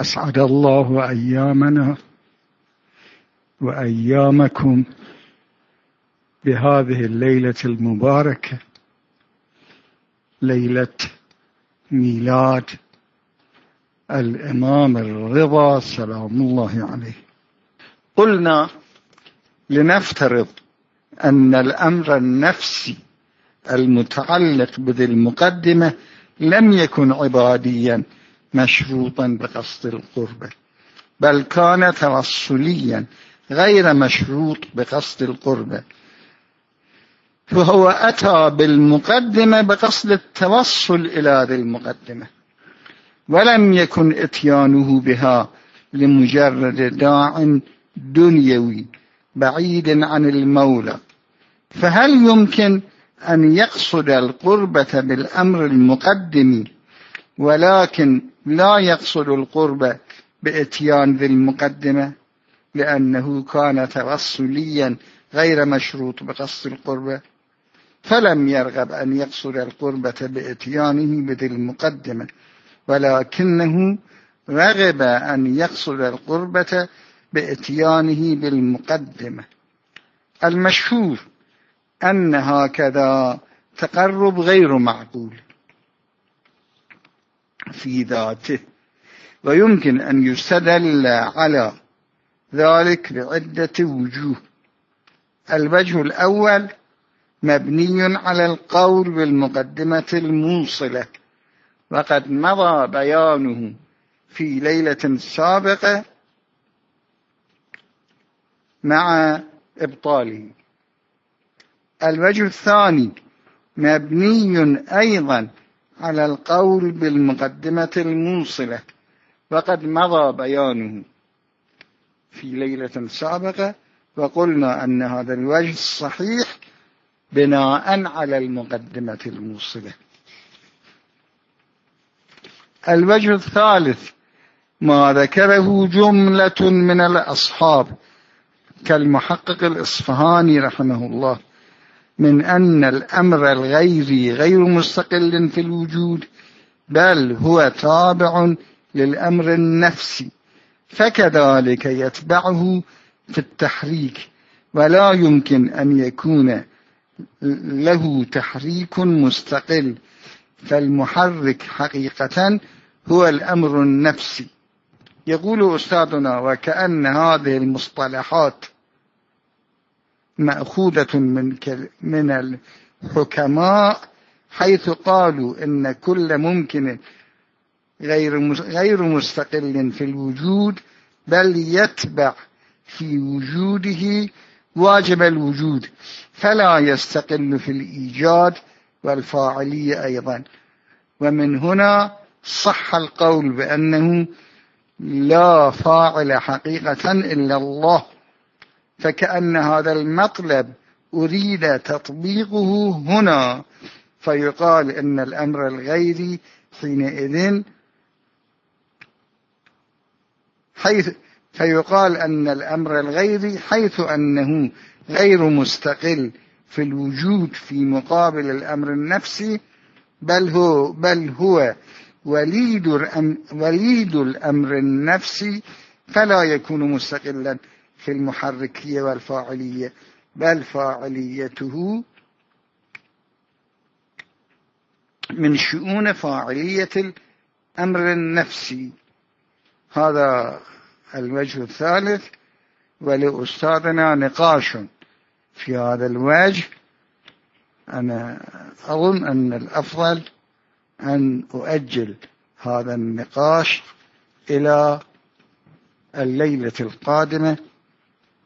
أسعد الله أيامنا وأيامكم بهذه الليلة المباركة ليلة ميلاد الإمام الرضا سلام الله عليه. قلنا لنفترض أن الأمر النفسي المتعلق بذي المقدمة لم يكن عباديا. مشروطا بقصد القربة بل كان توصليا غير مشروط بقصد القربة فهو أتى بالمقدمة بقصد التوصل إلى ذي المقدمة. ولم يكن إتيانه بها لمجرد داع دنيوي بعيد عن المولى. فهل يمكن أن يقصد القربة بالأمر المقدم ولكن لا يقصد القرب بإتيان ذي المقدمة لأنه كان توصليا غير مشروط بقصد القربة فلم يرغب أن يقصد القربة بإتيانه بذي المقدمة ولكنه رغب أن يقصد القربة بإتيانه بالمقدمة. المشهور أن هكذا تقرب غير معقول. في ذاته. ويمكن أن يستدل على ذلك بعدة وجوه. الوجه الأول مبني على القول بالمقدمة الموصلة. وقد مضى بيانه في ليلة سابقة مع إبطاله. الوجه الثاني مبني أيضا على القول بالمقدمة الموصلة. وقد مضى بيانه. في ليلة سابقة وقلنا أن هذا الوجه الصحيح بناء على المقدمة الموصلة. الوجه الثالث ما ذكره جملة من الأصحاب كالمحقق الإصفهاني رحمه الله. من أن الأمر الغيري غير مستقل في الوجود بل هو تابع للأمر النفسي فكذلك يتبعه في التحريك ولا يمكن أن يكون له تحريك مستقل فالمحرك حقيقة هو الأمر النفسي. يقول أستاذنا وكأن هذه المصطلحات مأخوذة من من الحكماء حيث قالوا إن كل ممكن غير غير مستقل في الوجود بل يتبع في وجوده واجب الوجود فلا يستقل في الإيجاد والفاعلية أيضا. ومن هنا صح القول بأنه لا فاعل حقيقة إلا الله. فكأن هذا المطلب أريد تطبيقه هنا فيقال إن الأمر الغيري حينئذ حيث فيقال أن الأمر الغيري حيث أنه غير مستقل في الوجود في مقابل الأمر النفسي بل هو بل هو وليد وليد الأمر النفسي فلا يكون مستقلا. في المحركية والفاعلية بل فاعليته من شؤون فاعلية الأمر النفسي. هذا الوجه الثالث ولأستاذنا نقاش في هذا الوجه. أنا أظن أن الأفضل أن أؤجل هذا النقاش إلى الليلة القادمة.